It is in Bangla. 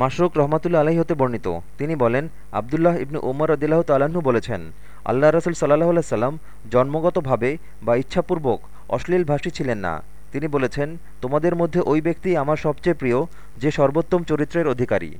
মাসরুক রহমাতুল্লা আলাহি হতে বর্ণিত। তিনি বলেন, আবদুল্লাহ ইবনু উমর রদিল্লাহ তাল্লাহ্ন বলেছেন, আল্লাহ রসুল সাল্লাহ আল্লাহ সাল্লাম জন্মগতভাবে বা ইচ্ছাপূর্বক অশ্লীল ভাষী ছিলেন না। তিনি বলেছেন, তোমাদের মধ্যে ওই ব্যক্তি আমার সবচেয়ে প্রিয়, যে সর্বোত্তম চরিত্রের অধিকারী।